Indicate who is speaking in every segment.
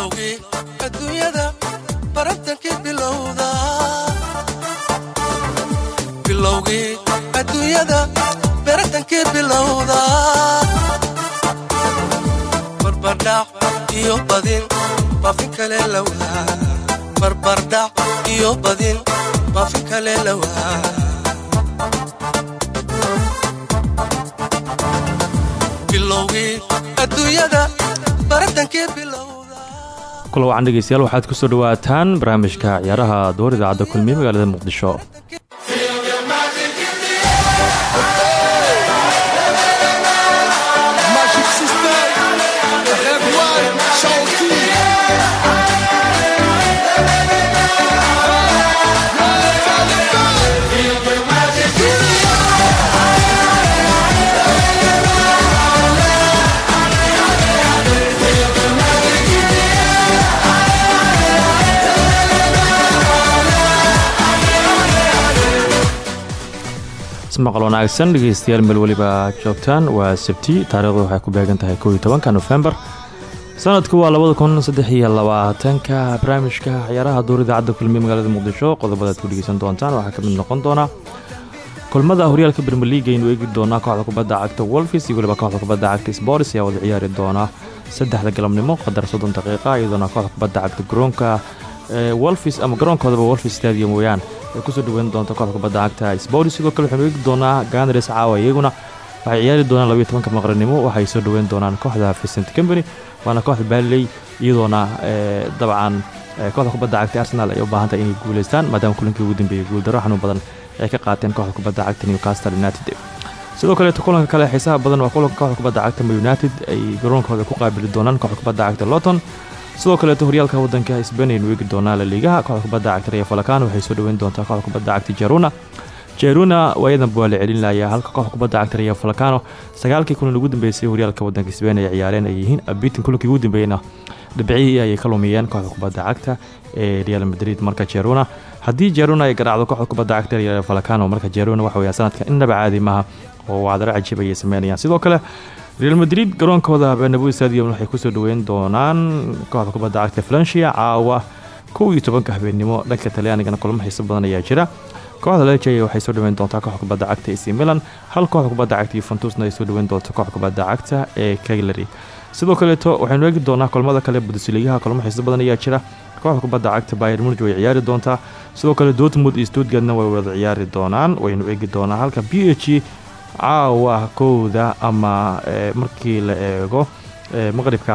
Speaker 1: bilowgii adduunyada baratankii bilowda. Bilowgii bilowda
Speaker 2: kula wacan dhegeystayaal waxaad ku soo dhawaataan barnaamijka ciyaaraha door idaacadda kulmiye magaalada muqdisho ismaqal wanaagsan dhegeystayaal meel weliba joogtaan. Waa sabti taarikhdu waxay ku beegan tahay kow iyo tobanka sanadku waa labada kun barnaamijka ciyaaraha duur idaacadda kulmiye magaalada muqdisho qodobadaad ku dhegeysan doontaan waxaa ka mid noqon doona kulmada horyaalka league aynu eegi doonaa kooxda kubadda cagta wolfis iyo kooxda kubadda cagta sports ayaa wada ciyaari doona saddexda galabnimo qadar soddon daqiiqa iyadoona kooxda kubadda cagta garoonka wolfis ama garoonkoodaba wolfis stadium weeyaan ay ku soo dhaweyn doonta kooxda kubadda cagta sidoo kale eegi doonaa ganars caawa iyaguna waxay ciyaari doonaan labaiyo tobanka maqranimo. Waxay soo dhaweyn doonaan kooxda vicent company waana kooxda baley iyadoona dabcan kooxda kubadda arsenal ay u baahan tahay inay guuleystaan maadaama kulankii ugu dambeeyey guuldaro xanuun badan ay ka qaateen kooxda kubadda newcastle united. Sidoo kaleeto kulanka kale xiisaha badan waa kooxda kubadda united ay garoonkooda ku qaabili doonaan kooxda kubadda cagta sidoo kaleeto horyaalka wadanka sbain aynu eegi doonaa laliigaha kooxda kubadda cagta reya falakano waxay soo dhaweyn doontaa kooxda cagta jaruna jaruna waayadanba waa la celinlayaa halka kooxda cagta reya falakano sagaalkii kulan ugu dambeysay horyaalka wadanka sbain ay ciyaareen ay yihiin abitin kulankii ugu dambeeyeyna dhibcihii ayay ka kooxda cagta ee real madrid. Marka jaruna haddii jaruna ay garaacdo kooxda cagta real falakano marka jaruna waxa weya sanadka innaba caadi maaha oo wacdaro cajiib ayay sameynayaan. Sidoo kale real madrid garoonkooda benabu stadium waxay ku soo dhaweyn doonaan kooxda kubadda cagta valencia caawa kow iyo tobanka habeenimo dhanka talyaanigana kulmo xiiso badan ayaa jira. Kooxda leja waxay soo dhaweyn doontaa kooxda kubadda cagta ac milan hal kooxda kubadda cagta yuventusna ay soo dhaweyn doonto kooxda kubadda cagta ee caglary sidoo kaleeto waxaynu eegi doonaa kulmada kale bundesligaha kulmo xiiso badan ayaa jira. Kooxda kubadda cagta bayer munich way ciyaari doontaa. Sidoo kale dortmund iyo stuttgartna way wada ciyaari doonaan. Waynu eegi doonaa halka b caawa kowda ama markii la eego maqribka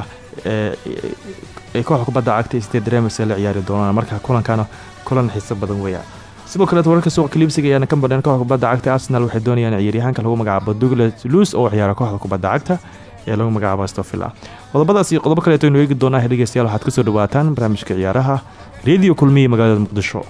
Speaker 2: kooxda kubadda cagta state remes la ciyaari doonaan marka kulankana kulan xiiso badan weeyaan sidoo kaleet wararka suuqa kaliibsiga ayaana ka badheen kooxda kubadda cagta. Arsenal waxay doonayaan ciyaaryahaanka lagu magacaabo douglas luis oo ciyaara kooxda kubadda cagta ee lagu magacaabo stofila qodobadaas iyo qodobo kaleeto aynu eegi doonaa dhegeystayaal waxaad ku soo dhawaataan barnaamijka ciyaaraha reediyo kulmiye magaalada muqdisho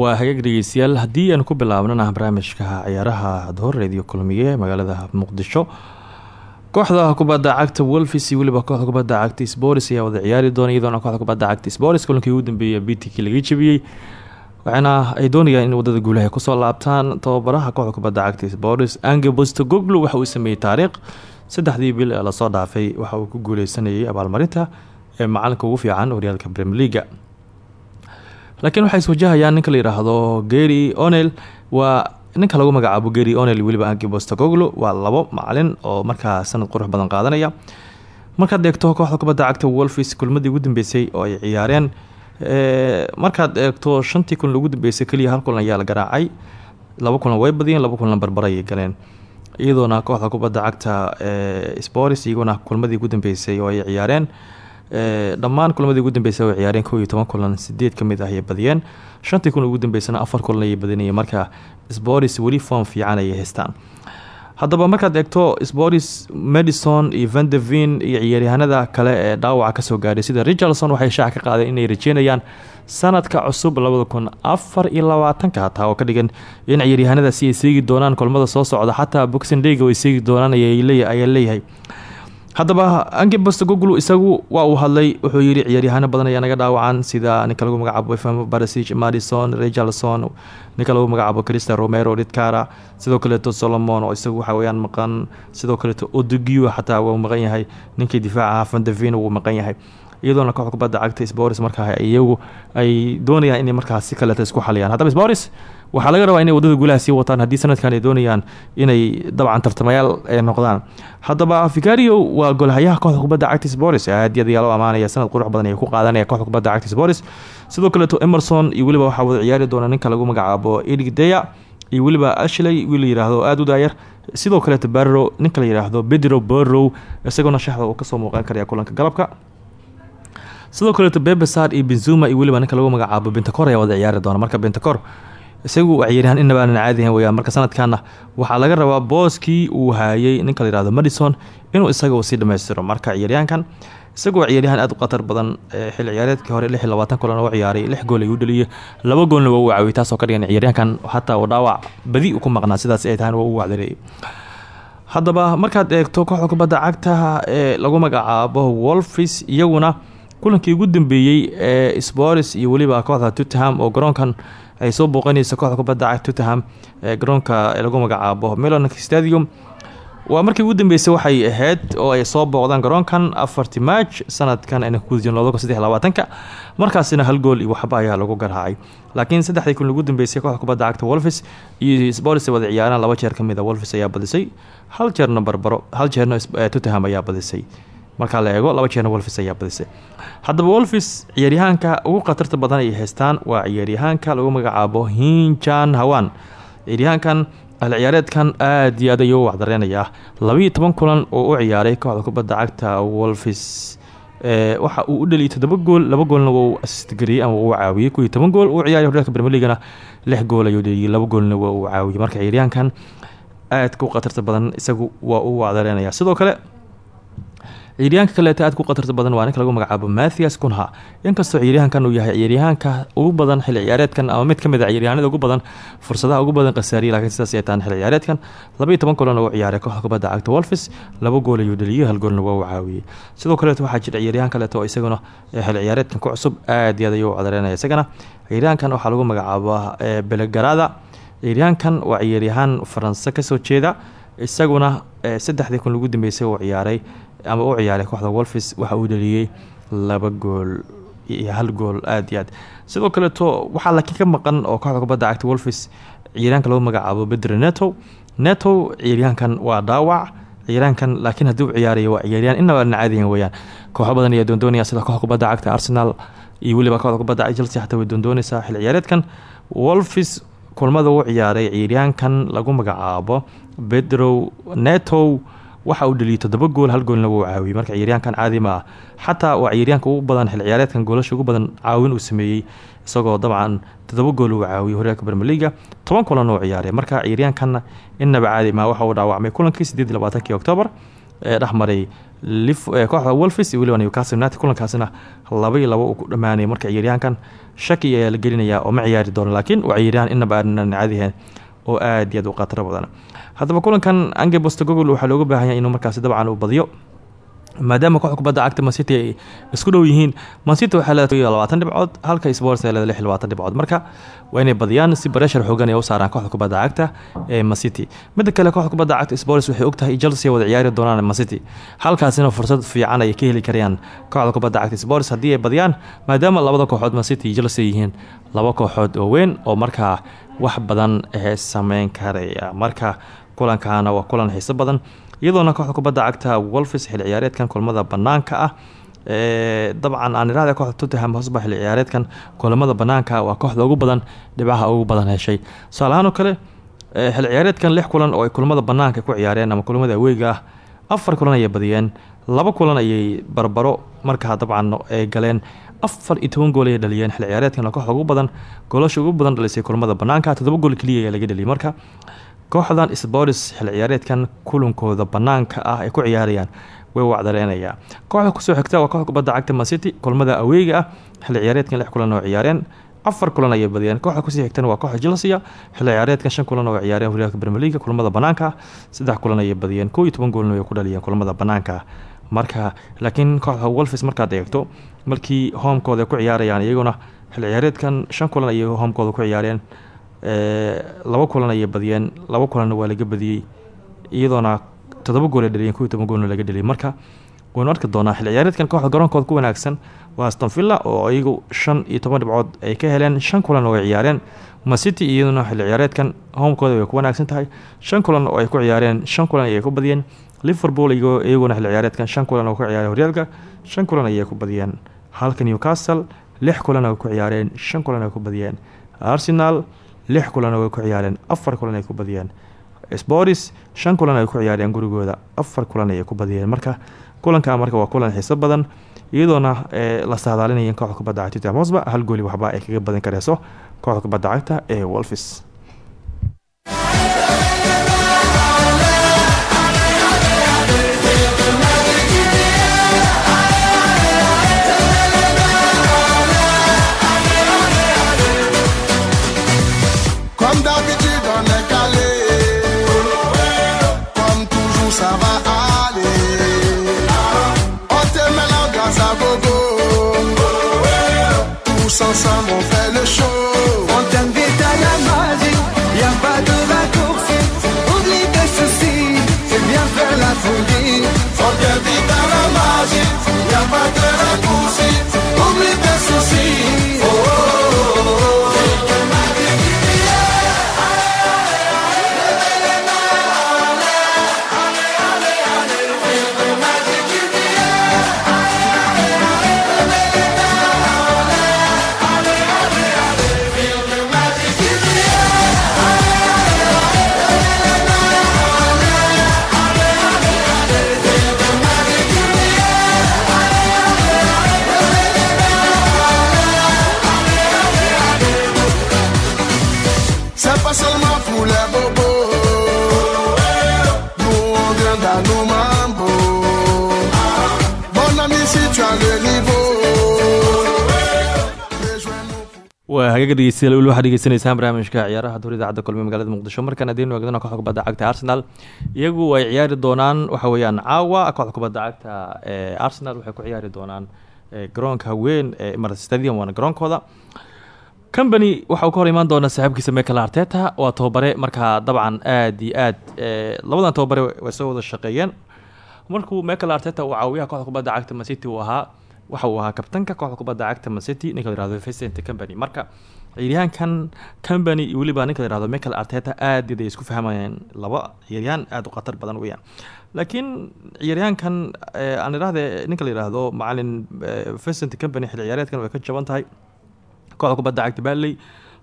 Speaker 2: waa hagaag dhegeystayaal haddii aanu ku bilaabnana barnaamijka ciyaaraha door reediyo kulmiye magaalada muqdisho kooxda kubadda cagta wolfis iyo weliba kooxda kubadda cagta sports ayaa wada ciyaari doona iyadoona kooxda kubadda cagta sports kulankii ugu dambeeyay btk laga jebiyey waxaana ay doonayaan in waddada guulaha ku soo laabtaan. Tababaraha kooxda kubadda cagta sports ange bostogoglu waxa uu sameeyey taariikh. Saddexdii bil ee la soo dhaafay waxa uu ku guuleysanayay abaalmarinta ee macalinka ugu fiican horyaalka premier leaga laakiin waxay iswajahayaan ninka la yidhaahdo gary onel waa ninka lagu magacaabo gary onel weliba ange bostogoglu waa labo macalin oo markaa sanad qurux badan qaadanaya. Markaad eegto kooxda kubadda cagta wolfis kulmadii ugu dambeysay oo ay ciyaareen markaad eegto shantii kulan ugu dambeysay keliya hal kulan ayaa la garaacay. Laba kulan way badiyeen laba kulan barbar ayay galeen. Iyadoona kooxda kubadda cagta sports iyaguna kulmadii ugu dambeysay oo ay ciyaareen dhammaan kulamadii ugu dambeysay oo ciyaareen kow iyo toban kulan sideed ka mid ah ayay badiyeen. Shantii kulan ugu dambeysana afar kulan ayay badinayeen marka sports weli form fiican ayay haystaan. Haddaba markaad eegto sports madison iyo vandevin iyo ciyaaryahanada kale ee dhaawaca ka soo gaadhay sida richardson waxay shaac ka qaadeen inay rajeynayaan sanadka cusub labada kun afar iyo labaatanka oo ka dhigan in ciyaaryahanadaasi ay seegi doonaan kulmada soo socda. Xataa boxing dayga way seegi doonaan ayaa leeyahay haddaba ange bastogoglu isagu waa uu hadlay wuxuu yidhi ciyaaryahaano badan ayaa naga dhaawacan sida ninka lagu magacaabo fm barasig madison richardson ninka lagu magacaabo christian romero ridcara sidoo kaleeto solomon oo isagu waxa weyaan maqan sidoo kaleeto odogio xataa wuu maqan yahay ninkii difaaca fandavin wuu maqan yahay. Iyadoona kooxda cagta sporis markaa iyagu ay doonayaan inay markaas si kaleeto isku xaliyaan. Haddaba sporis waxaa laga rabaa inay waddada guulaha sii wataan haddii sanadkan ay doonayaan inay dabcan tartamayaal ay noqdaan. Haddaba vicario waa golhayaha kooxda kubadda cagta sporis aad iyo aad ayaa loo amaanaya sanad qurux badan ay ku qaadanaya kooxda kubadda cagta sporis sidoo kaleeto emerson iyo weliba waxaa wada ciyaari doona ninka lagu magacaabo edig deya iyo weliba ashley wiil la yiraahdo aada u daayar. Sidoo kaleeto barrow ninka la yiraahdo bedro borrow isagoona shaxda uu ka soo muuqan karaya kulanka galabka. Sidoo kaleeto bebesar iyo benzuma iyo weliba ninka lagu magacaabo bentacor ayaa wada ciyaari doona. Marka bentacor isagu ciyaaryahaan inaba aanan caadihan weyaan marka sanadkanna waxaa laga rabaa booskii uu haayay ninka la yihahdo madison inuu isaga sii dhammaystiro marka ciyaaryahankan isagu waa ciyaaryahan aad u khatar badan xilli ciyaareedkii hore lix iyo labaatan kulan oo ciyaaray lix gool ayuu dhaliyay laba goolna waa uu caawiyay taasoo ka dhigan ciyaaryahankan xataa uu dhaawac badi ku maqnaa sidaas ay tahan waa u wacdareeyay haddaba markaad eegto kooxda kubadda cagta ee lagu magacaabo wolfis iyaguna kulankii ugu dambeeyey ee sporis iyo weliba kooxda tuttenham oo garoonkan ay soo booqanaysa kooxda kubadda cagta tuttenham ee garoonka lagu magacaabo melon stadium. Waa markii ugu dambeysay waxay ahayd oo ay soo booqdaan garoonkan afarti maaj sanadkan ayna ku gudjin looda saddex labaatanka. Markaasina hal gool iyo waxba ayaa lagu garhaacay laakiin saddexdii kun ugu dambeysay kooxda kubadda cagta wolfis iyo sporis ay wada ciyaaraan laba jeer ka mid a wolfis ayaa badisay. Hal jeerna barbaro hal jeerna tuttenham ayaa badisay markaa la eego laba jeerna wolfis ayaa badisay. Haddaba wolfis ciyaaryahaanka ugu khatarta badan ay haystaan waa ciyaaryahaanka lagu magacaabo hinjan hawan ciyaaryahaankan al ciyaareedkan aada iyo aad ayuu u waxdareynayaa labiiyo toban kulan oo u ciyaaray kooxda kubadda cagta wolfis waxa uu u dhaliyay toddoba gool laba goolna waa uu asistgariyey ama uu caawiyey kuwii gool uu ciyaaray horyaalka bermeligana lix gool ayuu dhaliyay laba goolna uu caawiyey marka ciyaaryahankan aadka u khatarta badan isagu waa uu waxdareynayaa sidoo kale ciyaaryahanka kaleeta aad ku khatarta badan waa ninka lagu magacaabo mathias kunha. Inkastoo ciyaaryahankan uu yahay ciyaaryahaanka ugu badan xilli ciyaareedkan ama mid ka mid a ciyaaryahanada ugu badan fursadaha ugu badan khasaariyay lakiin sidaas ay tahan xilli ciyaareedkan labaiyo toban oo ciyaaray kooxda kubadda cagta wolfis laba gool ayuu dhaliyay hal goolna waa uu sidoo kaleeto waxaa jira ciyaaryahan kaleeto oo isaguna xilli ciyaareedkan ku cusub aad iyo aad ayuu u cadareynaya. Isagana ciyaaryahankan waxaa lagu magacaaba belegarada ciyaaryahankan waa ciyaaryahaan faranse ka soo jeeda. Isaguna saddexdii kun ugu dambeysay uu ciyaaray ama u ciyaaray kooxda wolfis waxa uu dhaliyey laba gool iyo hal gool aada iyo aad. Sidoo kaleeto waxaa laakiin ka maqan oo kooxda kubadda cagta wolfis ciyaaryahanka lagu magacaabo bedre neto. Neto ciyaaryahankan waa dhaawac ciyaaryahankan laakiin haddii u ciyaaraya waa ciyaaryahan. Inaba aan caadiyan weyaan kooxo badan ayaa doondoonaya sida kooxda kubadda cagta arsenal iyo weliba kooxda kubadda cagta chelsea xataa way doondoonaysaa xilli ciyaareedkan. Wolfis kulmada u ciyaaray ciyaaryahankan lagu magacaabo bedro neto waxa uu dhaliyay toddoba gool hal goolna wuu caawiyey. Marka ciyaaryahankan caadi ma ah waa ciyaaryahanka ugu badan xil ciyaareedkan goolasha ugu badan caawin uu sameeyey isagoo dabcan toddoba gool uu caawiyey horyaalka bermeliga toban kulan uu ciyaaray. Marka ciyaaryahankanna inaba caadi ma waxa uu dhaawacmay kulankii sideed iyo labaatankii octoobar ee kooxda wolfis iyo weliba newcastle united. Kulankaasina laba iyo laba uu ku dhammaanayay marka ciyaaryahankan shaki ayaa la gelinayaa oo ma ciyaari doono laakiin waa ciyaaryahan inaba aanan caadihayn oo aad iyo aad u khataro badan haddaba kulankan ange bostogogol waxaa looga baahanya inuu markaasi dabcan uu badiyo maadaama kooxda kubadda cagta mancity ay isku dhow yihiin. Mancity waxay leedahay labaatan dhibcood halka sports ay leedahay lix labaatan dhibcood. Marka waa inay badiyaan si bareshar xoogan ay u saaraan kooxda kubadda cagta ee mancity midda kale kooxda kubadda cagta sports waxay ogtahay chelsea wada ciyaari doonaan mancity halkaasina fursad fiican ay ka heli karayaan kooxda kubadda cagta sports haddii ay badiyaan maadaama labada kooxood mancity iyo chelsea yihiin laba kooxood oo weyn oo markaa wax badan sameyn karaya marka kulankaana waa kulan xiiso badan iyadoona kooxda kubadda cagta wolfis xil ciyaareedkan kulmada banaanka ah dabcan aan irahda kooxda tottenham hosba xil ciyaareedkan kulamada banaanka waa kooxda ugu badan dhibcaha ugu badan heshay. Tusaalahaan oo kale xil ciyaareedkan lix kulan oo ay kulamada banaanka ku ciyaareen ama kulamada aweyga ah afar kulan ayay badiyeen laba kulan ayay barbaro markaa dabcan ay galeen afar iyo toban gool ayay dhaliyeen. Xil ciyaareedkan kooxda ugu badan goolasha ugu badan dhalisay kulamada banaanka toddoba gool keliya ayaa laga dhaliyay marka kooxdan sports xil ciyaareedkan kulankooda banaanka ah ay ku ciyaarayaan way wacdareenayaa kooxda ku soo xigta waa kooxda kubadda cagta mancity kulmada aweyga ah xil ciyaareedkan lix kulan oo ciyaareen afar kulan ayay badiyeen. Kooxda ku sii xigtana waa kooxda chelsea xil ciyaareedkan shan kulan oo ciyaareen horyaalka premier league kulamada banaanka ah saddex kulan ayay badiyeen. Kow iyo toban ku dhaliyeen kulamada banaanka ah. Marka laakiin kooxda wolfis markaad eegto markii hoomkooda ay ku ciyaarayaan iyaguna xilli ciyaareedkan shan kulan ayay hoomkooda ku ciyaareen laba kulan ayay badiyeen laba kulanna waa laga badiyey iyadoona todoba gool ay dhaliyeen kuwii toban goolna laga dhaliyay marka waynu arki doonaa xilli ciyaareedkan kooxda garoonkooda ku wanaagsan waa astonvilla oo iyagu shan iyo toban dhibcood ay ka heleen. Shan kulan oo ay ciyaareen macity iyaduna xilli ciyaareedkan hoomkooda way ku wanaagsan tahay. Shan kulan oo ay ku ciyaareen shan kulan ayay ku badiyeen. Liverpool iyaguna xilli ciyaareedkan shan kulan oo ku ciyaareen horyaalka shan kulan ayay ku badiyeen. Halka newcastle lix kulan oo ku ciyaareen shan kulan ay ku badiyeen. Arsenal lix kulan oo ay ku ciyaareen afar kulan ay ku badiyeen. Sporis shan kulan ay ku ciyaareen gurigooda afar kulan ayay ku badiyeen. Marka kulanka marka waa kulan xiiso badan iyadoona la saadaalinaya in kooxda kubadda cagta tottenham hotspur hal gooli waxba ay kaga badan kareyso kooxda kubadda cagta ee wolfis
Speaker 3: faire la folie.
Speaker 4: On t'invite à
Speaker 2: hagaga dhegeystayaal weli waxaad dhegeysanaysaan barnaamijka ciyaaraha duur idaacadda kulmiye magaalada muqdisho. Markaan haddii nu eegdana kooxda kubadda cagta arsenal. Iyagu ay ciyaari doonaan waxa weeyaan caawa kooxda kubadda cagta ee arsenal waxay ku ciyaari doonaan garoonka weyn ee emirates stadium waana garoonkooda. Company waxa uu ka hor imaan doonaa saaxiibkiisa michael arteta waa tababare markaa dabcan aad iyo aad labadan tababare way soo wada shaqeeyeen. Markuu michael arteta uu caawiyaha kooxda kubadda cagta mancity uu waxa uu ahaa kabtanka kooxda kubadda cagta mancity ninka la yihahdo vincent company marka ciyaaryahankan company iyo weliba ninka la yihahdo michael arteta aad ay isku fahmayeen laba ciyaaryahan aad u khatar badan weeyaan. Laakiin ciyaaryahankan aan idhahde ninka la yihahdo macalin vincent company xil ciyaareedkan way ka jaban tahay. Kooxda kubadda cagta baaley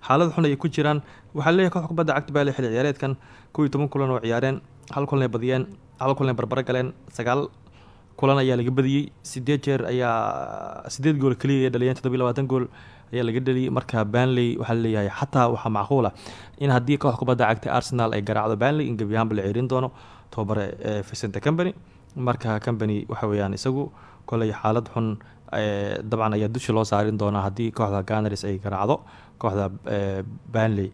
Speaker 2: xaalad xun ay ku jiraan. Waxaa leeyahay kooxda kubadda cagta baaley xilli ciyaareedkan kow iyo toban kulan oo ciyaareen hal kulan ay badiyeen hal kulan ay galeen sagaal kulan ayaa laga badiyey sideed jeer ayaa sideed gool keliya dhaliyeen toddobiyo labaatan gool ayaa laga dhaliyey marka banley waxaa leeyahay xataa waxaa macquul in haddii kooxda kubadda cagta arsenal ay garaacdo banley in gebi ahaanba la ceerin doono tobabare ee vicente company marka company waxa weeyaan isagu koley xaalad xun ee, dabcan ayaa dusha loo saarin doonaa haddii kooxda ganars ay garaacdo kooxda ee, banley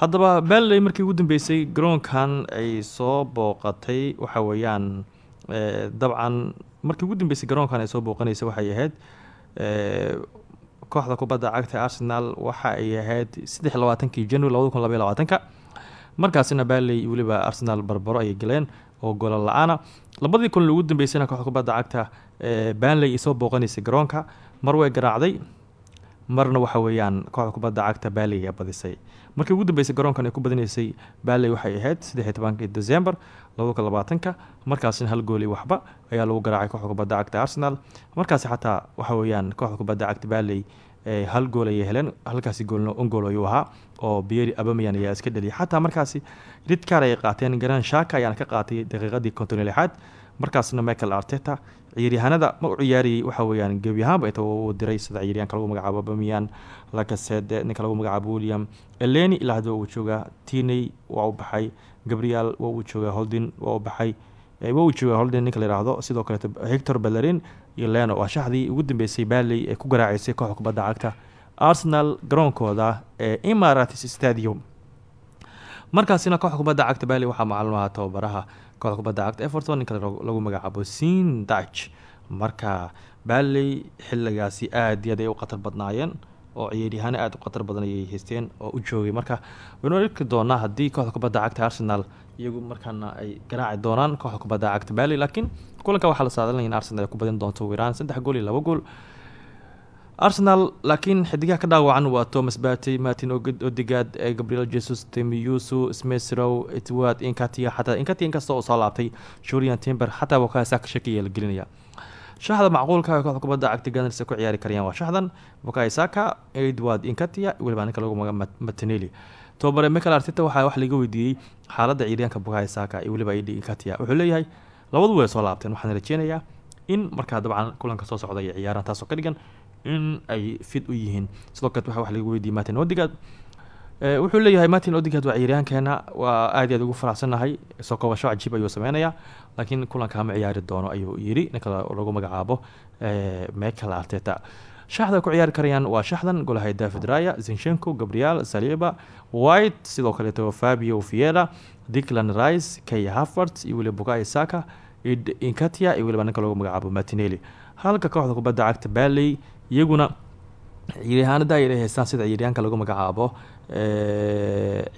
Speaker 2: haddaba banley markii ugu dambeysay garoonkan ay soo booqatay waxa weeyaan ee, dabcan markii ugu dambeysay garoonkan ay soo booqanaysa waxay ahayd ee, kooxda kubadda cagta arsenal waxa ay ahayd saddex iyo labaatankii january labada kun labaiyo labaatanka. Markaasina banley weliba arsenal barbaro ayay galeen oo goolo la'aana. Labadii kulan ugu dambeysayna kooxda kubadda cagta ee banley ay soo booqanaysay garoonka. Mar way garaacday marna waxa weeyaan kooxda kubadda cagta baaley ayaa badisay markii ugu dambeysay garoonkan ay ku badinaysay baaley waxay ahayd saddex iyo tobankii december labada kun labaatanka markaasina hal gooli waxba ayaa lagu garaacay kooxda kubadda cagta arsenal. Markaasi xataa waxa weeyaan kooxda kubadda cagta baaley ee hal gool ayay heleen halkaasi goolna on gool ayuu ahaa oo bieri abamayan ayaa iska dhaliyay. Xataa markaasi ridkaar ayay qaateen. Garan shaka ayaana ka qaatay daqiiqadii konton lixaad. Markaasna michael arteta ciyaaryahanada ma u ciyaarayay waxa weeyaan gebi ahaanba inta uu diray sida ciyaaryahanka lagu magacaabo bamiyan lakasede ninka lagu magacaabo william eleni ilaa hadda uu joogaa tiney waa u baxay gabriel waa uu joogaa holdin waa u baxay waa uu joogaa holdin ninka la yihahdo sidoo kaleeto hector bellerin iyo leno. Waa shaxdii ugu dambeysay baaley ee ku garaaceysay kooxda kubadda cagta arsenal garoonkooda ee emirates stadium. Markaasina kooxda kubadda cagta bali waxaa maclumaha tababaraha kooxda kubadda cagta everton ninka lagu magacaabo sin dach marka baley xiligaasi aad iyo aad ay u khatar badnaayeen oo ciyaaryahaano aada u khatar badan ayay haysteen oo u joogay. Marka waynu arki doonaa haddii kooxda kubadda cagta arsenal iyagu markaana ay garaaci doonaan kooxda kubadda cagta baley laakiin kulanka waxaa la saadalinaya in arsenal ay ku badin doonto wiraan saddex gool iyo laba gool arsenal laakiin xidigaha ka dhaawacan waa thomas batey martin odegaad gabriel jesus temiyusu smesrow etwad inkatia xataa inkatia inkasta oo soo laabtay julian timber xataa wakasa ka shakiya la gelinaya. Shaxda macquulka kooxda cagta gunners ku ciyaari karayaan waa shaxdan bukayo saka edward inkatia weliba ninka lagu maga mataneli tobabare michael waxaa wax laga weydiiyey xaaladda ciidaanka bukayo saka iyo weliba inkatia wuxuu leeyahay labadu way soo laabteen waxaan rajeynayaa in markaa dabcan kulanka soo socda ay ciyaaraan taasoo ka dhigan in ay fid u yihiin. Sidoo kale waxaa wax laga weydiiyey martin odigad wuxuu leeyahay martin odigad waa ciyaaryahankeena waa aad aad ugu faraxsannahay soo koobasho cajiib ayuu sameynayaa laakiin kulanka ma ciyaari doono ayuu yiri ninka lagu magacaabo michael arteta. Shaxda ku ciyaari karayaan waa shaxdan golahay david raya zinchenko gabriel saliba white sidoo kaleeto fabio viera dickland rice kay harvard iyo weliba bukayo saka inkatia iyo weliba ninka lagu magacaabo martinelli. Halka kooxda kubadda cagta baley iyaguna ciyaaryahaanada ay haystaan sida ciyaaryahanka lagu magacaabo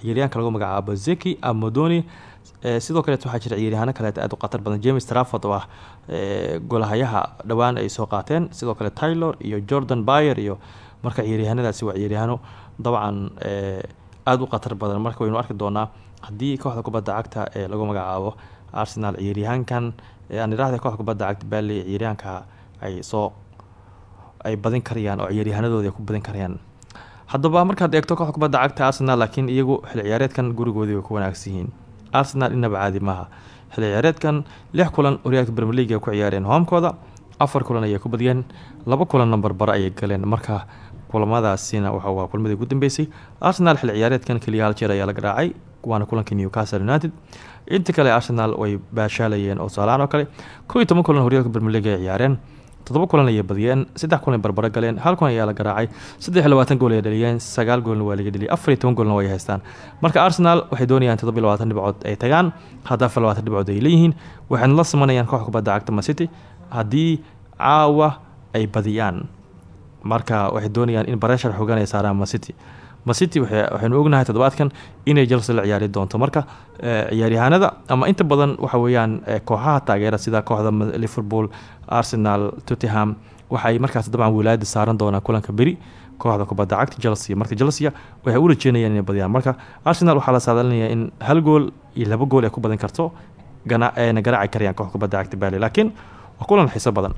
Speaker 2: ciyaaryahanka lagu magacaabo zeki amodoni sidoo kaleet waxaa jira ciyaaryahaano kaleet aad u khatar badan. James trafford oo ah golahayaha dhowaan ay soo qaateen. Sidoo kale taylor iyo jordan bayer iyo marka ciyaaryahanadaasi waa ciyaaryahaano dabcan aada u khatar badan. Marka waynu arki doonaa haddii kooxda kubadda cagta ee lagu magacaabo arsenal ciyaaryahankan aan idhaahda kooxda kubadda cagta bally ciyaaryahanka ay soo ay badin karayaan oo ciyaaryahanadooda ku badin karayaan. Haddaba markaad eegto kooxda cagta arsenal laakiin iyagu xil ciyaareedkan gurigoodii way ku wanaagsan arsenal inaba caadi maaha. Xil ciyaareedkan lix kulan horyaalka league ay ku ciyaareen hoomkooda afar kulan ayay ku badiyeen laba kulan namber bare ayay galeen. Marka kulamadaasina waxa waa kulmadii ugu dambeysay. Arsenal xil ciyaareedkan keliya hal jeer ayaa la garaacay waana kulankii newcastle united. Inta kale arsenal way baashaalayeen oo saalaan kale. Kow iyo kulan horyaalka league ay ciyaareen toddoba kulan ayay badiyeen saddex kulan barbaro galeen hal ayaa la garaacay saddex labaatan gool ay dhaliyeen sagaal goolna waa laga dheliyay afar iyo toban goolna way haystaan. Marka arsenal waxay doonayaan toddoba iyo labaatan dhibcood ay tagaan hadda afar labaatan dhibcood ay leeyihiin waxayna la simanayaan kooxda kubadda cagta macity haddii caawa ay badiyaan. Marka waxay doonayaan in bareshar xoogan ay saaraan macity macity waxaynu ognahay toddobaadkan inay chelsea la ciyaari doonto. Marka ciyaaryahaanada ama inta badan waxa weeyaan kooxaha taageera sida kooxda liverpool arsenal tottenham waxay markaas dabcan wilaayada saaran doonaan kulanka beri kooxda kubadda cagta chelsea. Marka chelsea waxay u rajeynayaan inay badiyaan. Marka arsenal waxaa la saadalinayaa in hal gool iyo laba gool ay ku badin karto na garaaci karayaan kooxda kubadda cagta bali laakiin waa kulan xiiso badan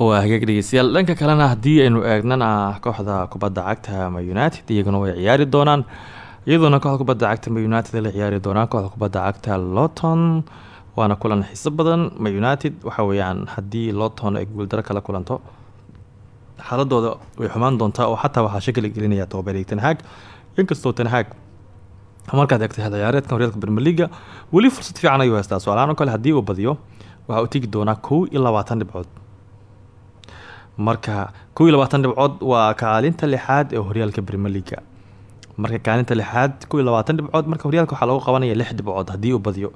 Speaker 2: waa hagaag dhegeystayaal. Dhanka kalena haddii aynu eegnana kooxda kubadda cagta ma united iyaguna way ciyaari doonaan. Iyadoona kooxda kubadda cagta ma united la ciyaari doonaan kooxda kubadda cagta loton waana kulan xiiso badan. Ma united waxa weeyaan haddii loton ay guuldaro kala kulanto xaaladooda way xumaan doontaa oo xataa waxaa shakali gelinaya tobabar ten hag. Inkastoo tanhaag markaad eegtay xilciyaareedkan horyaalka bermeliga weli fursad fiican ayuu haystaa. Su'aalahaan oo kale haddii uu badiyo waxa uu tegi doonaa kow iyo labaatan dhibcood marka kow iyo labaatan dhibcood waa kaalinta lixaad ee horyaalka bermeliga marka kaalinta lixaad kow iyo labaatan dhibcood marka horyaalka waxaa lagu qabanaya lix dhibcood haddii uu badiyo.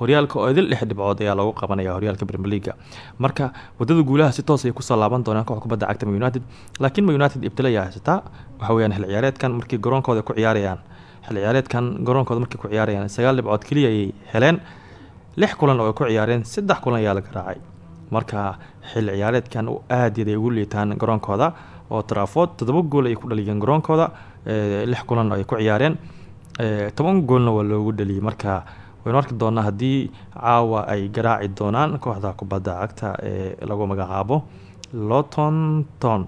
Speaker 2: Horyaalka oo idil lix dhibcood ayaa lagu qabanaya horyaalka brmeliga marka waddada guulaha si toos ay ku soo laaban doonaan koox kubadda cagta ma united laakiin ma united ibtila ayaa waxa weyaan xil ciyaareedkan markii garoonkooda ku ciyaarayaan. Xil ciyaareedkan garoonkooda markay ku ciyaarayaan sagaal dhibcood keliya ayay heleen. Lix kulan oo ay ku ciyaareen saddex kulan ayaa la garaacay marka xil ciyaareedkan aad yaday ugu liitaan garoonkooda oo trafod toddoba gool ay ku dhaliyeen garoonkooda lix kulan ay ku ciyaareen toban goolna waa loogu dhaliyay. Marka waynu arki doonaa haddii caawa ay garaaci doonaan kooxda kubadda cagta ee lagu magacaabo lotonton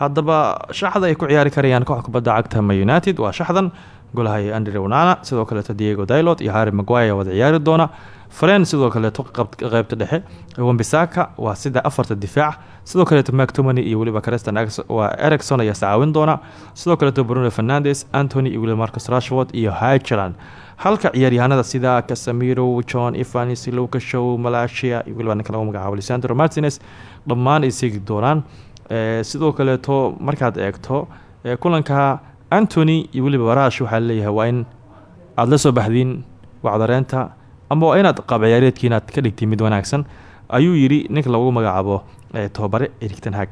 Speaker 2: haddaba shaxda ay ku ciyaari karayaan kooxda kubadda cagta ma united. Waa shaxdan golahaya andre onana sidoo kaleeto diego dilot iyo harry maguire wada ciyaari doona fren sidoo kaleeto qeybta dhexe. Wambisaka waa sida afarta difaac. Sidoo kaleeto mactomany iyo weliba creston waa ericson ayaa sacaawin doona. Sidoo kaleeto bruno fernandes antony iyo weliba marcus rashford iyo highland halka ciyaaryahanada sida casamiro john evanis lucashow malasia iyo waliba ninka lagu magacaabo lisandro martines dhammaan ay seegi doonaan. Eh, sidoo kaleeto markaad eegto eh, kulanka antony iyo weliba warash waxaa leeyahay waa in aada la soo baxdiin wacdareenta ama waa inaad qaab ciyaareedkii inaad ka dhigtay mid wanaagsan ayuu yidhi ninka lagu magacaabo eh, tobabare erik tenhag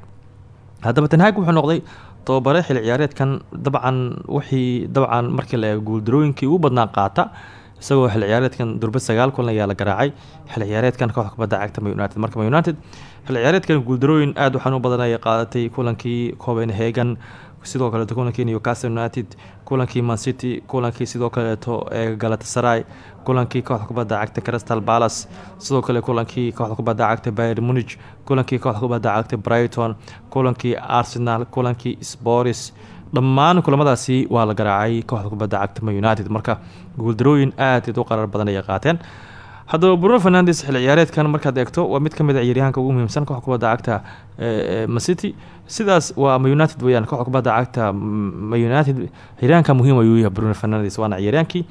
Speaker 2: haddaba tenhag wuxuu noqday tobabare xil ciyaareedkan dabcan wixii dabcan markii la eego guuldarooyinkii ugu badnaa qaata isagoo xil ciyaareedkan durba sagaal kulan ayaa la garaacay. Xil ciyaareedkan kooxda kubadda cagta united marka ma united xil ciyaareedkan guuldarooyin u xanuun badan ayay qaadatay kulankii copenhagen sidoo kaleeto kulankii newcastle united kulankii mancity kulankii sidoo kaleeto ee galatasaray kulankii kooxda kubadda cagta crystal palace sidoo kale kulankii kooxda kubadda cagta bayer munich kulankii kooxda kubadda cagta brighton kulankii arsenal kulankii sporis dhammaan kulamadaasi waa la garaacay kooxda kubadda cagta ma united. Marka guuldarooyin aad u qarar badan ayay qaateen haddaba bruno fernandes xil ciyaareedkan markaad eegto waa mid ka mid a ah ciyaaryahanka ugu muhiimsan kooxda kubadda cagta macity sidaas waa ma united weyaan kooxda kubadda cagta ma united. Ciyaaryahanka muhiim ayuu yahay bruno fernandes waana ciyaaryahankii.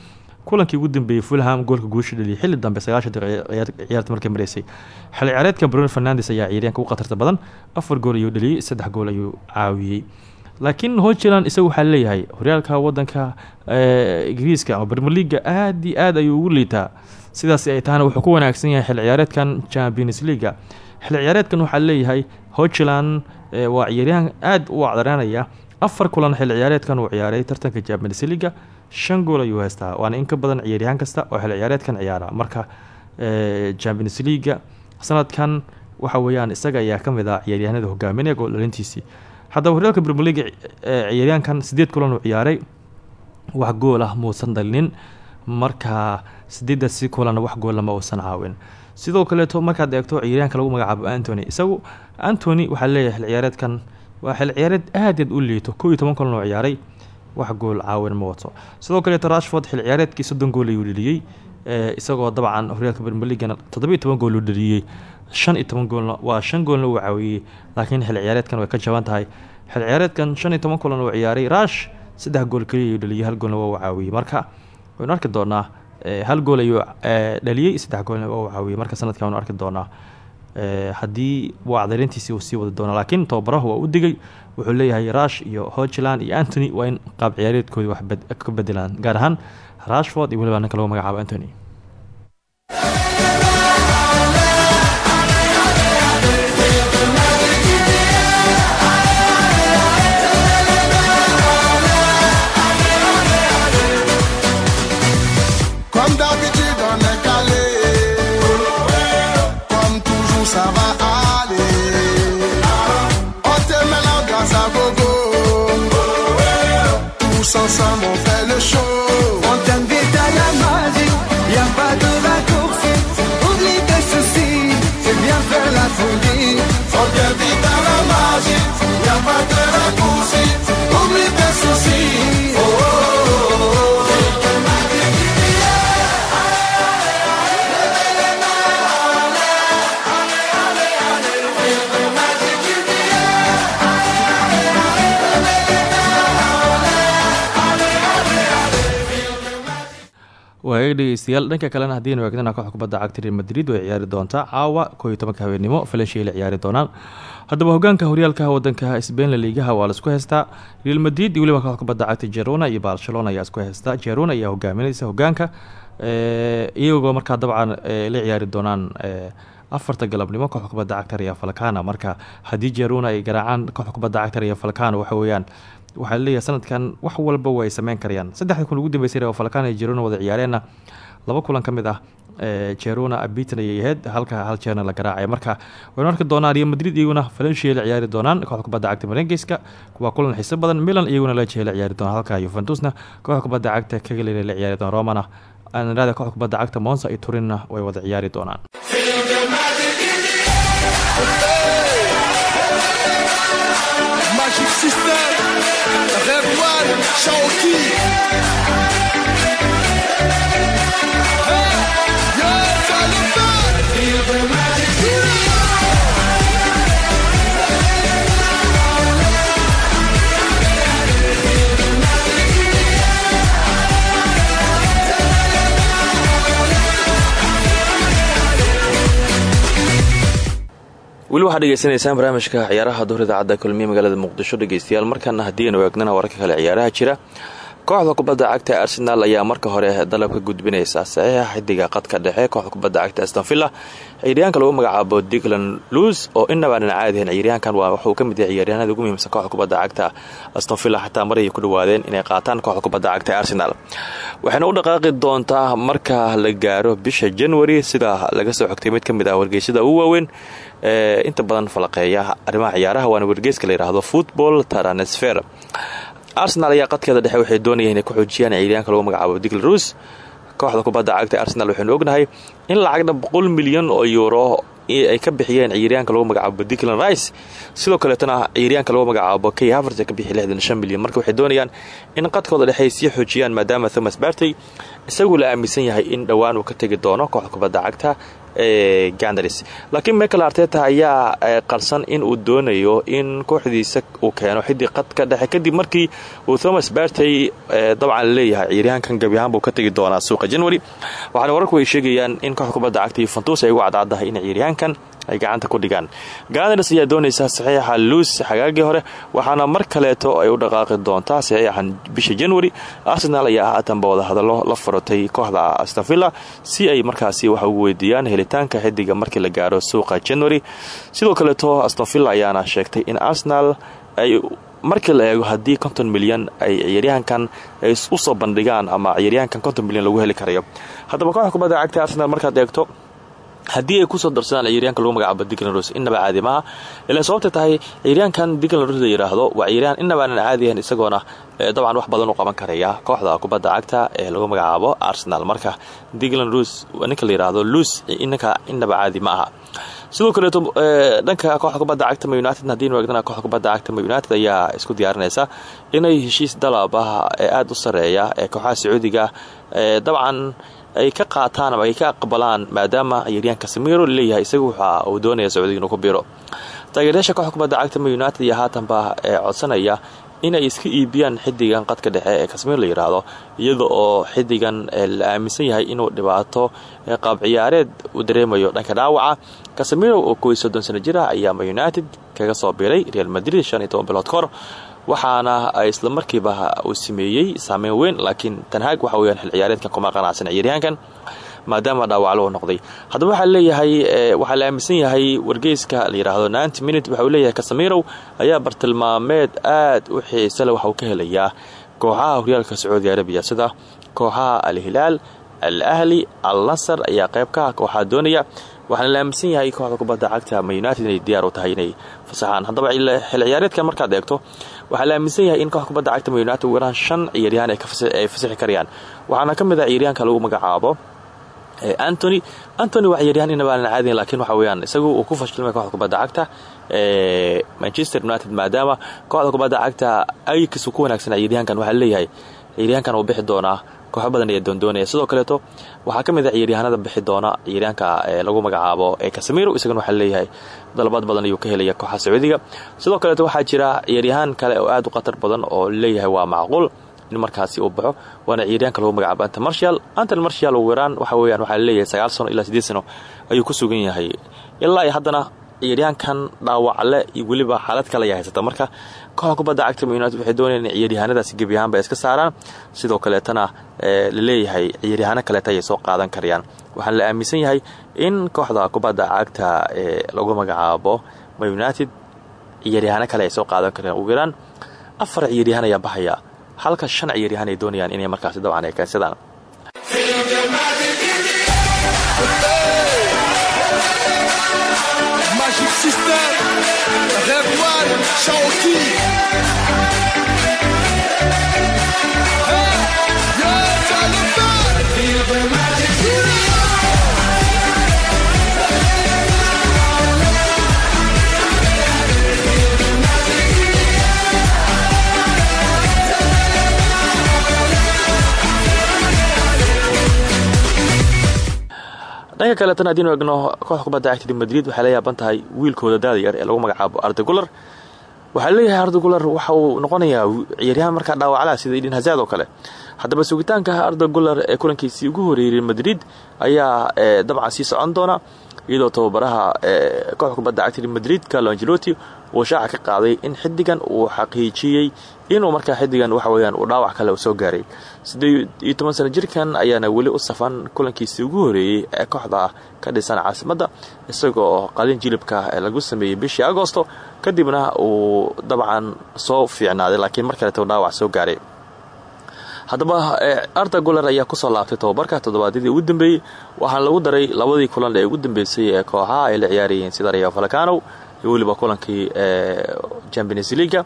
Speaker 2: Kulankii ugu dambeeyey fulham goolka guusha dhaliyay xilli dambe sagaashan ciyaarta markay mareysay. Xil ciyaareedka bruno fernandes ayaa ciyaaryahanka ugu khatarta badan afar gool ayuu dhaliyey saddex gool ayuu caawiyey laakiin hojeland isaga waxaa leeyahay horyaalka wadanka ingiriiska ama bermeliga aad iyo aad ayuu ugu liitaa sidaas ay tahana wuxuu ku wanaagsan yahay xil ciyaareedkan champions leaga xil ciyaareedkan waxaa leeyahay hojeland waa ciyaaryahan aad u acdareynaya afar kulan xil ciyaareedkan uu ciyaaray tartanka champions leaga shan gool ayuu haystaa waana in ka badan ciyaaryahaan kasta oo xil ciyaareedkan ciyaara. Marka eh, champions leaga sanadkan waxa weeyaan isaga ayaa ka mid ah ciyaaryahanada hogaaminaya gool dhalintiisii haddaba horyaalka brmer leaga eh, ciyaaryahankan sideed kulan uu ciyaaray. Wax gool ah muusan dhalinin marka sideedasi kulan wax goolama uusan caawin. Sidoo kaleeto markaad eegto ciyaaryahanka lagu magacaabo antony isagu antony waxaa leeyahay ciyaareedkan waa xil ciyaareed aad aad u liito kow iyo toban kulan oo ciyaaray wax gool caawin ma wato. Sidoo kaleeto rashford xil ciyaareedkii soddon gool ayuu dheliyey isagoo dabcan horyaalka bermeligana toddobiiyo toban gool uu dheliyey shan iyo waa shan goolna uu caawiyey laakiin xil ciyaareedkan way ka jaban tahay. Xil ciyaareedkan shan iyo toban kulan uu ciyaaray rash saddex gool keliya ayuu dheliyey hal goolna uu caawiyey marka waynu arki doonaa hal gool ayuu dhaliyey saddex goolna waa uu caawiyey marka sanadkan waynu arki doonaa. Haddii wacdarintiisi uu sii wadi doona laakiin tababarahu waa u digay. Wuxuu leeyahay rush iyo hochland iyo antony waa in qaab ciyaareedkoodii wax ka bedelaan gaar ahaan rashford iyo weliba ninka lagu magacaabo antony
Speaker 5: dhegeystayaal. Dhanka kalena haddiinu eegnana kooxda kubadda cagta real madrid way ciyaari doontaa. Caawa koo iyo habeenimo falenshia la ciyaari doonaan. Haddaba hogaanka horyaalka wadanka sbain la liigaha waa la isku heystaa real madrid iyo weliba kooxda cagta jerona iyo barcelona ayaa isku heystaa jerona ayaa hogaaminaysa hogaanka iyagoo markaa dabcan la ciyaari doonaan afarta galabnimo kooxda kubadda cagta real falcana marka haddii jerona ay garaacaan kooxda kubadda cagta real falcana waxa weeyaan waxaa la leeyahay sanadkan wax walba way sameyn karayaan. Saddexda kun ugu dambeysay real falcana iyo jerona wada ciyaareenna laba kulan ka ah jerona abitan ayay ahayd halka hal jeerna la garaacaya marka waynu arki doonaa real madrid iyaguna valencia la ciyaari doonaan kooxda kubadda cagta marengeska waa kulan xiiso badan milan iyaguna leje la ciyaari doonaan halka yuventusna kooxda kubadda cagta kagalina la ciyaari doonaan romana anrada kooxda kubadda cagta monza iyo turinna way wada ciyaari doonaan
Speaker 4: Red One,
Speaker 2: weli waxaad dhegeysanaysaan barnaamijka ciyaaraha duhur idaacadda kulmiye magaalada muqdisho dhegeystayaal. Markaana haddii aynu eegnana wararka kale ciyaaraha jira. Kooxda kubadda cagta arsenaal ayaa marka hore dalab ka gudbinaysa saxiixa xidiga qadka dhexe. Kooxda kubadda cagta astonvilla ciyaaryahanka lagu magacaabo diglan luus oo inaba aanan caadihin ciyaaryahankan waa wuxuu ka mid yahay ciyaaryahanada ugu muhiimsan kooxda kubadda cagta astonvilla xataa marayay ku dhawaadeen inay qaataan kooxda kubadda cagta arsenal. Waxayna u dhaqaaqi doontaa marka la gaaro bisha january sida laga soo xogtay mid ka mid ah wargeysyada ugu waaweyn inta badan falaqeeya arrimaha ciyaaraha waana wargeyska la yidhaahdo football taranesfer arsenal ayaa qadkeeda dhexe waxay doonayeen inay ku xoojiyaan ciyaaryahanka lagu magacaabo digl ruus kooxda kubadda cagta arsenal waxaynu ognahay in lacagna boqol milyan oo yuuro ay ka bixiyeen ciyaaryahanka lagu magacaabo diglan rice. Sidoo kaleetana ciyaaryahanka lagu magacaabo kay havert ka bixi lixdan shan milyan. Marka waxay doonayaan in qadkooda dhexe ay sii xoojiyaan maadaama thomas bartey isagu la aaminsan yahay in dhowaan uu ka tegi doono kooxda kubadda cagta ee gandaris. Laakiin michael arteta ayaa qarsan in uu doonayo in kooxdiisa uu keeno xidii qadka dhexe kadib markii uu thomas bartey dabcan la leeyahay ciyaaryahankan gebi ahaan buu ka tegi doonaa suuqa january. Waxaana wararku ay sheegayaan in kooxda cagta yuventus ay ugu cadcaddahay in ciyaaryahankan ay gacanta ku dhigaan. Gandaris ayaa doonaysa saxiixa luus xagaagii hore waxaana mar kaleeto ay u dhaqaaqi doontaa saxiixan bisha january. Arsenal ayaa haatanba wada hadallo la furotay kooxda astonvilla si ay markaasi waxa ugu weydiiyaan helitaanka xidiga markii la gaaro suuqa january. Sidoo kaleeto astonvilla ayaana sheegtay in arsenal ay markii la eego haddii konton milyan ay ciyaaryahankan ay u soo bandhigaan ama ciyaaryahankan konton milyan lagu heli karayo. Haddaba kooxda kubadda cagta arsenal markaad eegto haddii ay ku soo darsadaan ciyaaryahanka lagu magacaabo diglan ros inaba caadi maaha ilaan sababta tahay ciyaaryahankan diglan ros la yidhaahdo waa ciyaaryahan inaba aanan caadiyahan isagoona dabcan wax badan u qaban karaya kooxda kubadda cagta ee lagu magacaabo arsenal. Marka diglan ros ninka la yidhaahdo luus ninka inaba caadi ma aha. Sidoo kaleeto dhanka kooxda kubadda cagta ma united haddiinu eegdana kooxda kubadda cagta ma united ayaa isku diyaarinaysa inay heshiis dalab ah ee aada u sareeya ee kooxaha sacuudiga dabcan ay ka qaataan ama ay ka aqbalaan maadaama ciyaaryahan kasamiro la leeyahay isagu waxa uu doonaya sacuudiga inuu ku biro. Taageerayaasha kooxda kubadda cagta ma united iyo haatanba ee codsanaya inay iska iibiyaan xidigan qadka dhexe ee kasamiro la yidhaahdo iyada oo xidigan la aaminsan yahay inuu dhibaato qaab ciyaareed uu dareemayo dhanka dhaawaca. Kasamiro oo kooiy soddon sano jir ayaa ma united kaga soo biray real madrid shan iyo toban bilood kahor waxaana isla markiiba uu sameeyey saameyn weyn laakiin tanhaag waxa weyaan xil ciyaareedkan kuma qanacsan ciyaaryahankan maadaama dhaawaclo noqday. Haddaba waxaa leeyahay waxaa la aaminsan yahay wargeyska la yidhaahdo ninety minute waxa uu leeyahay kasamirow ayaa bartilmaameed aad u xiisale waxa uu ka helayaa kooxaha horyaalka sacuudi arabiya. Sida kooxaha al hilaal al ahli al nasar ayaa qayb ka ah kooxaa doonaya waxaana la aaminsan yahay kooxda kubadda cagta ma united inay diyaar u tahay inay fasaxaan. Haddaba xil ciyaareedkan markaad eegto waxaa la aaminsan yahay in kooxda kubadda cagta ma united ugu yaraan shan ciyaaryahaan ay fasixi karayaan waxaana ka mid ah ciyaaryahanka lagu magacaabo antony antony waa ciyaaryahan inaba aanan caadihin lakiin waxa weyaan isagu uu ku fashilmay kooxda kubadda cagta manchester united maadaama kooxda kubadda cagta aykiisu ku wanaagsan ciyaaryahankan. Waxaa leeyahay ciyaaryahankan uu bixi doonaa kooxo badan ayaa doondoonaya. Sidoo kaleeto waxaa ka mid a ciyaaryahanada bixi doona ciyaaryahanka lagu magacaabo kasamiro isagana waxaa leeyahay dalabad badan ayuu ka helaya kooxa sacuudiga. Sidoo kaleeto waxaa jira ciyaaryahaan kale oo aad u khatar badan oo leeyahay waa macquul in markaasi uu baxo waana ciyaaryaanka lagu magacaabo anta marshal anton marshal ugu yaraan waxa weyaan waxaa la leeyahay sagaal sano ilaa sideed sano ayuu ku sugan yahay. Ilaa haddana ciyaaryahankan dhaawacle iyo weliba xaalad kale ayaa haysata. Marka kooxda kubadda cagta united waxay doonayaan in ciyaaryahanadaasi ahaanba iska saaraan. Sidoo kaleetana la leeyahay ciyaaryahaano kaleeta ayay soo qaadan karayaan. Waxaana la aaminsan yahay in kooxda kubadda cagta ee lagu magacaabo ma united ciyaaryahaano kale soo qaadan karayaan. Ugu yaraan afar ciyaaryahan ayaa baxaya halka shan ciyaaryahan ay doonayaan inay markaasi dabcan ay keensadaan dhanka kaleetana haddiinu egno kooxda kubadda cagta madrid waxay la yaaban tahay wiilkooda daada yar ee lagu magacaabo ardagular waxaa leeyahay ardagular waxa uu noqonayaa ciyaaryahaan markaa dhaawaclaha sida idin hazaad oo kale. Haddaba sugitaanka ardagular ee kulankiisii ugu horeeyey madrid ayaa dabcan sii socon doona iyadoo tababaraha kooxda kubadda cagta madrid carlo angelotti uu shaaca ka qaaday in xidigan uu xaqiijiyey inuu markaa xidigan waxa weyaan uu dhaawac kale soo gaaray. Siddeed iyo jirkan ayaana weli u safan kulankiisii ugu horeeyey ee kooxda ka dhisan caasimadda isagoo qalin jilibka lagu sameeyey bishii agosto kadibna uu dabcan soo fiicnaaday laakiin mar kaleeta dhaawac soo gaaray. Haddaba arda guler ayaa ku soo laabtay tababarka toddobaadyadii ugu dambeeyey waxaana lagu daray labadii kulan ee ugu dambeysay ee kooxaha ay la ciyaarayeen sida rayo falcanow iyo weliba kulankii champions leaga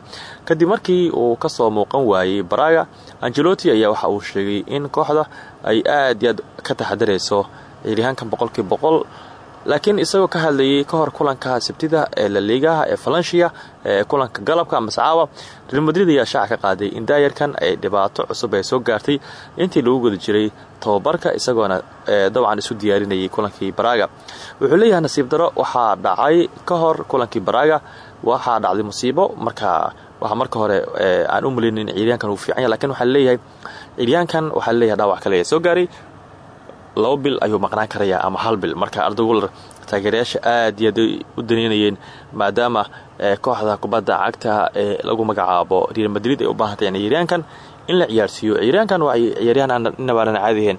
Speaker 2: kadib markii uu ka soo muuqan waayey baraga angelotti ayaa waxa uu sheegay in kooxda ay aad iyo aad ka taxadarayso ciyaaryahaankan boqolkii boqol laakiin isagoo ka hadlayay ka hor kulanka sabtida ee laliigaha ee falanshia ee kulanka galabka ama sacaawa real madrid ayaa shaaca ka qaaday in daayarkan ay dhibaato cusub ay soo gaartay. Intii lagu guda jiray tababarka isagoona dabcan isu diyaarinayay kulankii baraga wuxuu leeyahay nasiib daro waxaa dhacay ka hor kulankii baraga waxaa dhacday musiibo marka waxaa marka hore aan u malinin ciiryaankan uu fiicanya laakiin waxaa leeyahay ciiryaankan waxaa leeyahay dhaawac kale soo gaaray laba bil ayuu maqnaan karayaa ama hal bil. Marka ardagular taageerayaasha aad iyo aad u daneynayeen maadaama kooxda kubadda cagta ee lagu magacaabo real madrid ay u baahantay ciyaaryaankan in la ciyaarsiiyo. Ciyaaryaankan waa ciyaaryahan aan inabaanan caadihayn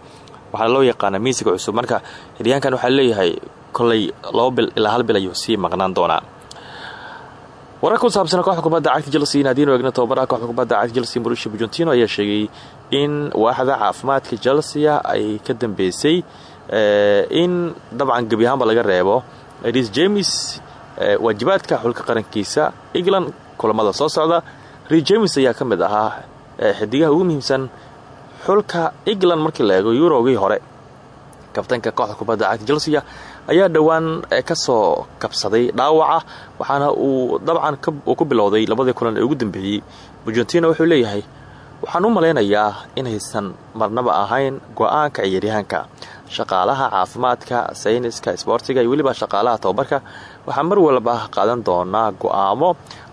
Speaker 2: waxaana loo yaqaana miisiga cusub. Marka ciyaaryaankan waxaa leeyahay kolay laba bil ilaa hal bil ayuu sii maqnaan doonaa. Warar saabsan kooxda kubadda cagta chelsea naadiinu egna tababaraha kooxda kubadda cagta chelsea mauricio pochettino ayaa sheegay in waaxda caafimaadka chelsea ay ka dambeysay in dabcan gebi ahaanba laga reebo. Ris james waajibaadka xulka qarankiisa england kulamada soo socda. Ris james ayaa ka mid ahaa xidigaha ugu muhiimsan xulka england markii la eego eurogii hore. Kabtanka kooxda kubadda cagta chelsea ayaa dhowaan ka soo kabsaday dhaawaca waxaana uu dabcan ku bilowday labadii kulan ee ugu dambeeyey bujentina wuxuu leeyahay waxaan u malaynayaa inaysan marnaba ahayn go'aanka ciyaaryahaanka shaqaalaha caafimaadka sayniska isboortiga iyo weliba shaqaalaha tababarka waxaa mar walba qaadan doonaa go'aamo.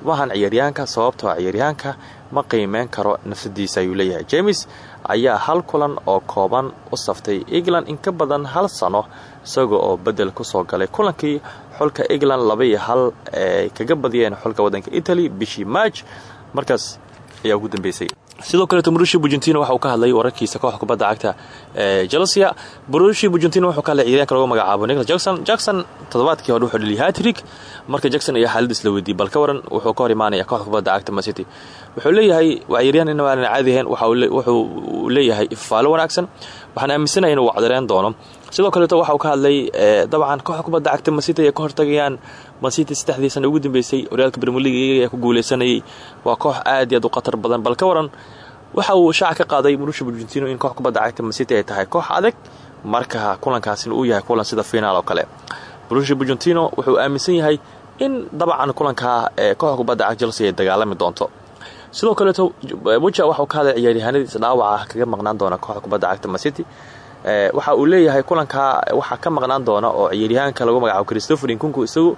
Speaker 2: Mahan ciyaaryahaanka sababtoo ciyaaryahaanka ma qiimeyn karo nafsadiisa ayuu leeyahay. James ayaa hal kulan oo kooban u saftay england in ka badan hal sano isaga oo bedel ku soo galay kulankii xulka england laba iyo hal ay kaga badiyeen xulka waddanka italy bishii march. Markaas ayaa ugu dambeysay sidoo kaleeto marushi bujentino waxa uu ka hadlay wararkiisa kooxda kubadda cagta ee chelsea marushi bujentino wuxuu ka hadlay ciyaaryaanka lagu magacaabo nicholas jackson. Jackson toddobaadkii hore wuxuu dhaliyay hatrik marka jackson ayaa xaaladiis la weydiiyey bal ka waran wuxuu ka hor imaanaya kooxda kubadda cagta mancity wuxuu leeyahay waa ciyaaryahan inaanan caadi ahayn wuxuu leeyahay ifaalo wanaagsan waxaan aaminsanaya inuu wacdareen doono. Sidoo kaleeto waxa uu ka hadlay dabcan kooxda kubadda cagta mancity ay ka hortagayaan. Mancity saddexdii ugu dambeysay horyaalka brmelig ee ku guuleysanayay waa koox aad iyo aad u khatar badan bal waran waxa uu shaaca ka qaaday murusha burgentino in koox kubadda cagta mancity ay tahay koox adag marka kulankaasina uu yahay kulan sida finaal oo kale. Murusha burgentino wuxuu aaminsan yahay in dabcan kulankaa ee kooxda kubadda cagta chelsea ay dagaalami doonto sidoo kaleeto muja waxauu ka hadlay ciyaaryahanadiisa dhaawaca kaga maqnaan doona kooxda kubadda cagta mancity waxa uu leeyahay kulankaa waxaa ka maqnaan doona oo ciyaaryahaanka lagu magacaabo christopher inkunku isagu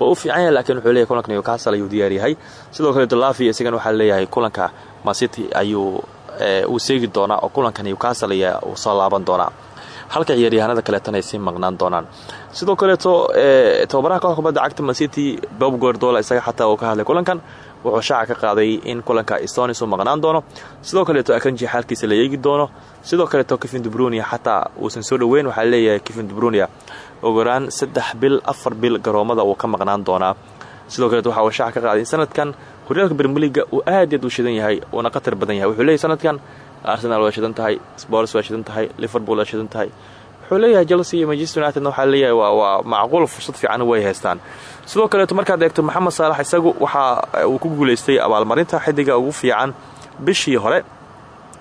Speaker 2: waa u fiican yahay wuxuu leeyahay kulanka newcastle ayuu diyaaryahay sidoo kale dolavi isagana waxaa leeyahay kulanka mancity ayuu uu seegi doonaa oo kulanka newcastle ayaa uu soo laaban doonaa. Halka ciyaaryahanada kaleetana ay sii maqnaan doonaan. Sidoo kaleeto tababaraha kooxda kubadda cagta mancity bob guardola isaga xataa uu ka hadlay kulankan wuxuu shaaca ka qaaday in kulanka stonis uu maqnaan doono. Sidoo kaleeto akanji xaalkiisa la eegi doono. Sidoo kaleeto kevin dubrunia xataa uusan soo dhoweyn. Waxaa leeyahay kevin dubrunia ogoraan saddex bil afar bil garoomada uu ka maqnaan doonaa. Sidoo kaleeto waxa uu shaaca ka qaaday in sanadkan horyaalka bermeliga uu aad aad u shidan yahay uuna qatar badan yahay. Wuxuu leeyahy sanadkan arsenal waa shidan tahay spors waa shidan tahay liverpool waa shidan tahay wuxuu leeyahay chelsea iyo manchester unitedna waxaa leeyahay waa macquul fursad fiican way haystaan. Sidoo kaleeto markaad eegto maxamed saalax isagu waxa uu ku guulaystay abaalmarinta xidiga ugu fiican bishii hore.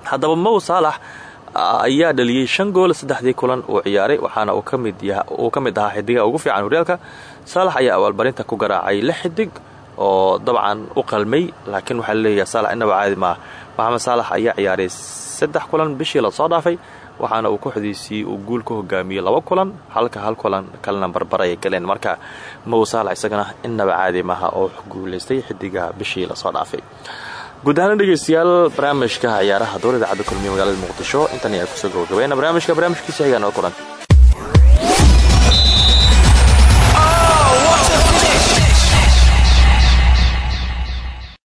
Speaker 2: Haddaba mow saalax ayaa dhaliyey shan gool saddexdii kulan uu ciyaaray waxaana uu ka mid ahaa xidigaha ugu fiican horyaalka saalax ayaa abaalmarinta ku garaacay lix xidig oo dabcan u qalmay laakiin waxaa la leeyahay saalax inaba caadi maaha. Maxamed saalax ayaa ciyaaray saddex kulan bishii la soo dhaafay waxaana uu kooxdiisii uu guul ka hogaamiyey laba kulan halka hal kulan kalena barbar ay galeen. Marka mow saalax isagana inaba caadi maaha oo guulaystay xidiga bishii la soo dhaafay. Guud ahaan dhegeystayaal barnaamijka ciyaaraha dowladda cadda kulmiye magaalada muqdisho intan ayaa ku soo gabagabayna barnaamijka barnaamijkiisa xigaa noo kulan